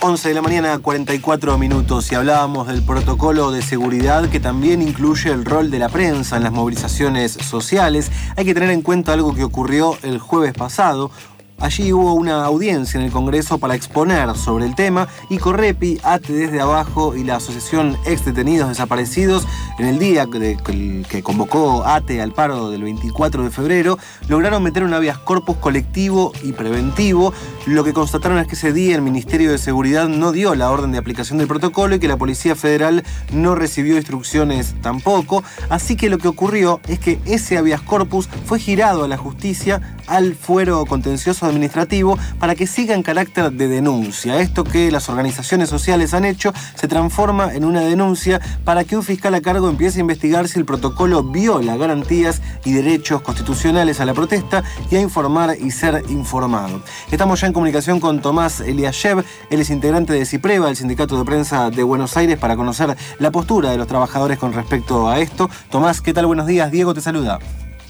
11 de la mañana, 44 minutos, y hablábamos del protocolo de seguridad que también incluye el rol de la prensa en las movilizaciones sociales. Hay que tener en cuenta algo que ocurrió el jueves pasado. Allí hubo una audiencia en el Congreso para exponer sobre el tema y Correpi, ATE desde abajo y la Asociación Ex Detenidos Desaparecidos, en el día que, convocó ATE al paro del 24 de febrero, lograron meter un habeas corpus colectivo y preventivo. Lo que constataron es que ese día el Ministerio de Seguridad no dio la orden de aplicación del protocolo y que la Policía Federal no recibió instrucciones tampoco. Así que lo que ocurrió es que ese habeas corpus fue girado a la justicia al fuero contencioso administrativo para que siga en carácter de denuncia. Esto que las organizaciones sociales han hecho se transforma en una denuncia para que un fiscal a cargo empiece a investigar si el protocolo viola garantías y derechos constitucionales a la protesta y a informar y ser informado. Estamos ya en comunicación con Tomás Eliashev, él es integrante de CIPREVA, el Sindicato de Prensa de Buenos Aires, para conocer la postura de los trabajadores con respecto a esto. Tomás, ¿qué tal? Buenos días. Diego te saluda.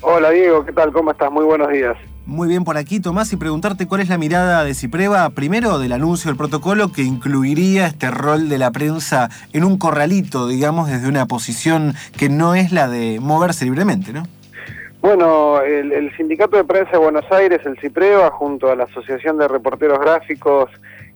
Hola Diego, ¿qué tal? ¿Cómo estás? Muy buenos días. Muy bien por aquí, Tomás, y preguntarte cuál es la mirada de Cipreva, primero del anuncio del protocolo que incluiría este rol de la prensa en un corralito, digamos, desde una posición que no es la de moverse libremente, ¿no? Bueno, el, Sindicato de Prensa de Buenos Aires, el CIPREVA, junto a la Asociación de Reporteros Gráficos,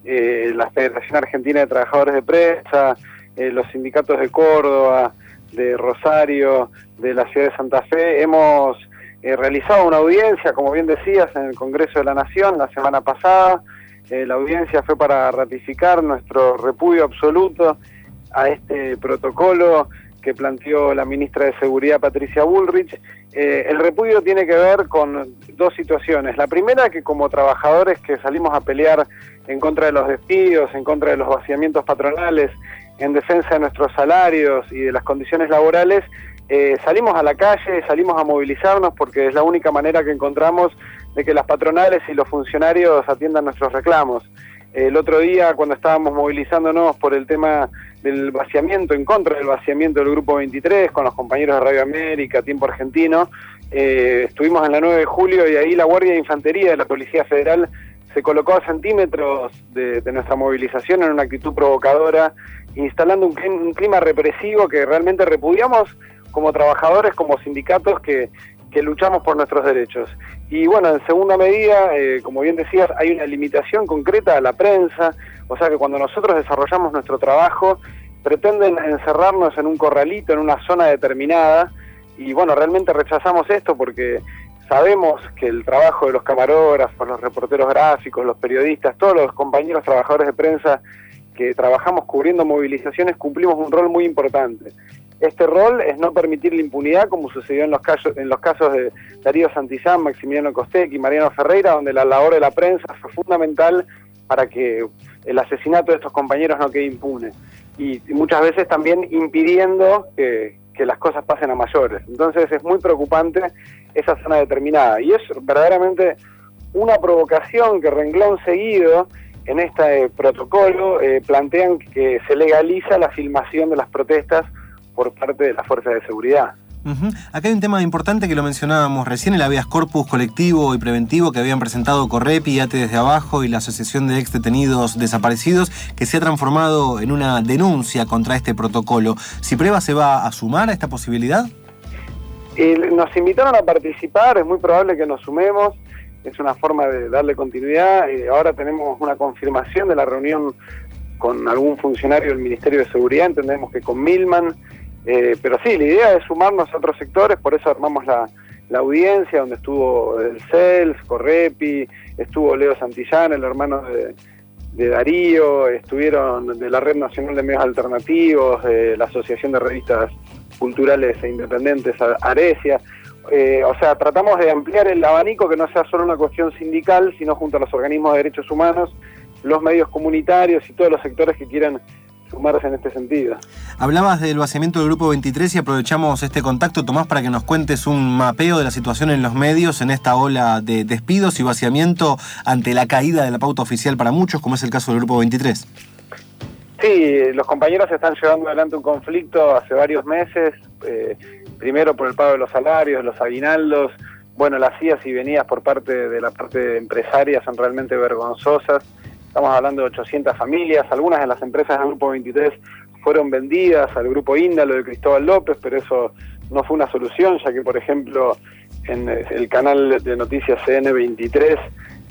eh, la Federación Argentina de Trabajadores de Prensa, eh, los sindicatos de Córdoba, de Rosario, de la ciudad de Santa Fe, hemos eh, realizado una audiencia, como bien decías, en el Congreso de la Nación la semana pasada. Eh, la audiencia fue para ratificar nuestro repudio absoluto a este protocolo que planteó la ministra de Seguridad Patricia Bullrich. Eh, el repudio tiene que ver con dos situaciones. La primera, que como trabajadores que salimos a pelear en contra de los despidos, en contra de los vaciamientos patronales, en defensa de nuestros salarios y de las condiciones laborales, eh, salimos a la calle, salimos a movilizarnos porque es la única manera que encontramos de que las patronales y los funcionarios atiendan nuestros reclamos. El otro día, cuando estábamos movilizándonos por el tema del vaciamiento, en contra del vaciamiento del Grupo 23, con los compañeros de Radio América, Tiempo Argentino, eh, estuvimos en la 9 de julio y ahí la Guardia de Infantería de la Policía Federal se colocó a centímetros de, nuestra movilización en una actitud provocadora, instalando un clima represivo que realmente repudiamos como trabajadores, como sindicatos que, luchamos por nuestros derechos. Y bueno, en segunda medida, eh, como bien decías, hay una limitación concreta a la prensa, o sea que cuando nosotros desarrollamos nuestro trabajo, pretenden encerrarnos en un corralito, en una zona determinada, y bueno, realmente rechazamos esto porque sabemos que el trabajo de los camarógrafos, los reporteros gráficos, los periodistas, todos los compañeros trabajadores de prensa que trabajamos cubriendo movilizaciones, cumplimos un rol muy importante. Este rol es no permitir la impunidad, como sucedió en los casos, en los casos de Darío Santillán, Maximiliano Costec y Mariano Ferreira, donde la labor de la prensa fue fundamental para que el asesinato de estos compañeros no quede impune. Y, muchas veces también impidiendo que, las cosas pasen a mayores. Entonces es muy preocupante esa zona determinada. Y es verdaderamente una provocación que renglón seguido en este protocolo eh, plantean que se legaliza la filmación de las protestas por parte de las fuerzas de seguridad. Acá hay un tema importante que lo mencionábamos recién, el habeas corpus colectivo y preventivo que habían presentado Correpi, ATE desde abajo y la Asociación de Ex Detenidos Desaparecidos, que se ha transformado en una denuncia contra este protocolo. ¿Si prueba se va a sumar a esta posibilidad? nos invitaron a participar, es muy probable que nos sumemos, es una forma de darle continuidad. Eh, ahora tenemos una confirmación de la reunión con algún funcionario del Ministerio de Seguridad, entendemos que con Milman, eh, pero sí, la idea es sumarnos a otros sectores, por eso armamos la, audiencia, donde estuvo el CELS, Correpi, estuvo Leo Santillán, el hermano de, Darío, estuvieron de la Red Nacional de Medios Alternativos, de la Asociación de Revistas Culturales e Independientes, Arecia. Eh, o sea, tratamos de ampliar el abanico que no sea solo una cuestión sindical, sino junto a los organismos de derechos humanos, los medios comunitarios y todos los sectores que quieran sumarse en este sentido. Hablabas del vaciamiento del Grupo 23 y aprovechamos este contacto, Tomás, para que nos cuentes un mapeo de la situación en los medios en esta ola de despidos y vaciamiento ante la caída de la pauta oficial para muchos, como es el caso del Grupo 23. Sí, los compañeros están llevando adelante un conflicto hace varios meses, eh, primero por el pago de los salarios, los aguinaldos, bueno, las idas y venidas por parte de la parte empresaria son realmente vergonzosas estamos hablando de 800 familias, algunas de las empresas del Grupo 23 fueron vendidas al Grupo Índalo de Cristóbal López, pero eso no fue una solución, ya que, por ejemplo, en el canal de noticias CN23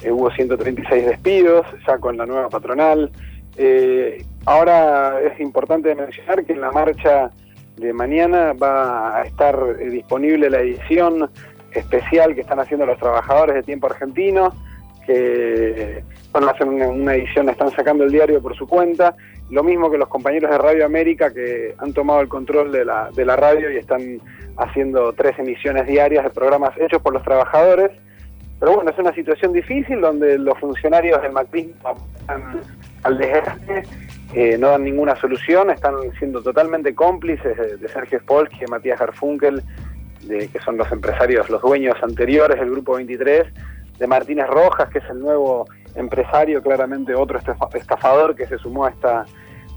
eh, hubo 136 despidos, ya con la nueva patronal. Eh, ahora es importante mencionar que en la marcha de mañana va a estar eh, disponible la edición especial que están haciendo los trabajadores de Tiempo Argentino, que van a una, edición, están sacando el diario por su cuenta, lo mismo que los compañeros de Radio América que han tomado el control de la, de la radio y están haciendo tres emisiones diarias de programas hechos por los trabajadores. Pero bueno, es una situación difícil donde los funcionarios del macrismo están al desgaste, eh, no dan ninguna solución, están siendo totalmente cómplices de, Sergio Spolsky de Matías Garfunkel, de, que son los empresarios, los dueños anteriores del Grupo 23, de Martínez Rojas, que es el nuevo empresario, claramente otro estafador que se sumó a esta,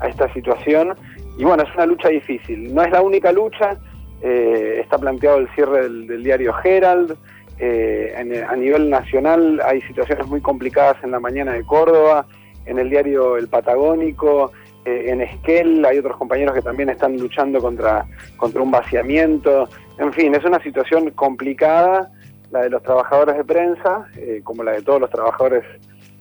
a esta situación. Y bueno, es una lucha difícil. No es la única lucha, eh, está planteado el cierre del, diario Herald. Eh, a nivel nacional hay situaciones muy complicadas en la mañana de Córdoba, en el diario El Patagónico, eh, en Esquel hay otros compañeros que también están luchando contra, contra un vaciamiento. En fin, es una situación complicada la de los trabajadores de prensa, como la de todos los trabajadores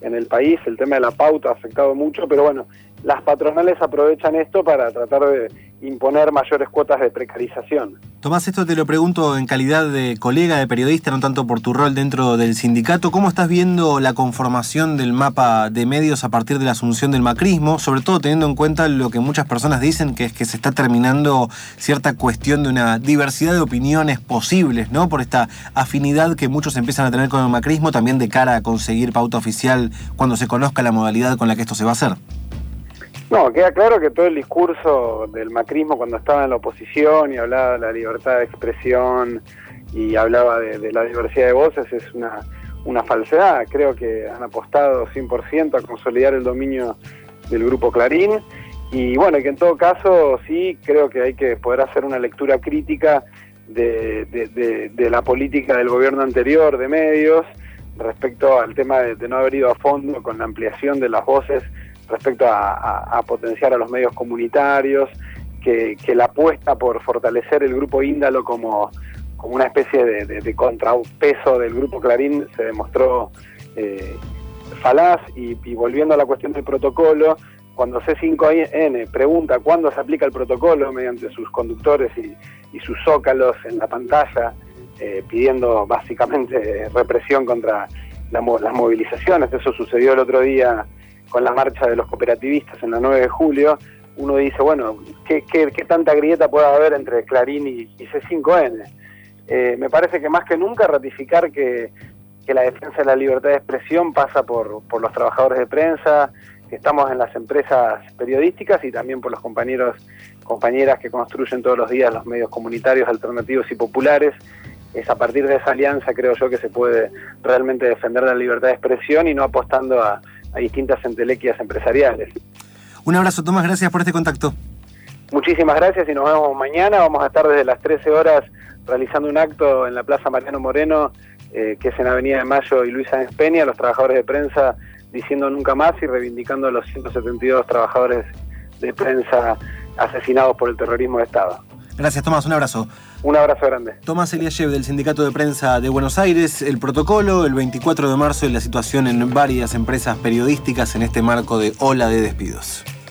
en el país. El tema de la pauta ha afectado mucho, pero bueno, las patronales aprovechan esto para tratar de imponer mayores cuotas de precarización. Tomás, esto te lo pregunto en calidad de colega, de periodista, no tanto por tu rol dentro del sindicato. ¿Cómo estás viendo la conformación del mapa de medios a partir de la asunción del macrismo? Sobre todo teniendo en cuenta lo que muchas personas dicen, que es que se está terminando cierta cuestión de una diversidad de opiniones posibles, ¿no? Por esta afinidad que muchos empiezan a tener con el macrismo, también de cara a conseguir pauta oficial cuando se conozca la modalidad con la que esto se va a hacer. No, queda claro que todo el discurso del macrismo cuando estaba en la oposición y hablaba de la libertad de expresión y hablaba de, la diversidad de voces es una, una falsedad. Creo que han apostado 100% a consolidar el dominio del grupo Clarín y bueno, que en todo caso sí creo que hay que poder hacer una lectura crítica de, de, la política del gobierno anterior de medios respecto al tema de no haber ido a fondo con la ampliación de las voces respecto a, potenciar a los medios comunitarios, que, la apuesta por fortalecer el grupo Índalo como, como una especie de, contrapeso del grupo Clarín se demostró eh, falaz. Y, volviendo a la cuestión del protocolo, cuando C5N pregunta cuándo se aplica el protocolo mediante sus conductores y, sus zócalos en la pantalla, eh, pidiendo básicamente represión contra las movilizaciones, eso sucedió el otro día con la marcha de los cooperativistas en la 9 de julio, uno dice, bueno, ¿qué, tanta grieta puede haber entre Clarín y, C5N? Eh, me parece que más que nunca ratificar que, la defensa de la libertad de expresión pasa por, por los trabajadores de prensa, que estamos en las empresas periodísticas y también por los compañeros, compañeras que construyen todos los días los medios comunitarios, alternativos y populares. Es a partir de esa alianza, creo yo, que se puede realmente defender la libertad de expresión y no apostando a, a distintas entelequias empresariales. Un abrazo, Tomás, gracias por este contacto. Muchísimas gracias y nos vemos mañana. Vamos a estar desde las 13 horas realizando un acto en la Plaza Mariano Moreno, eh, que es en Avenida de Mayo y Luisa Peña, los trabajadores de prensa diciendo nunca más y reivindicando a los 172 trabajadores de prensa asesinados por el terrorismo de Estado. Gracias, Tomás. Un abrazo. Un abrazo grande. Tomás Eliashev del Sindicato de Prensa de Buenos Aires. El protocolo, el 24 de marzo, y la situación en varias empresas periodísticas en este marco de ola de despidos.